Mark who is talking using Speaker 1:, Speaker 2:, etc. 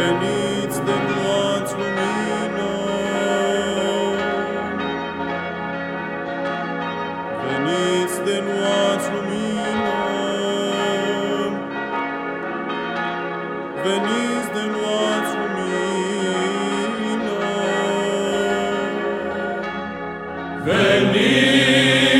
Speaker 1: veniți de dați lumină. Veniți de luați lumină. Veniți de luați lumină. Veniți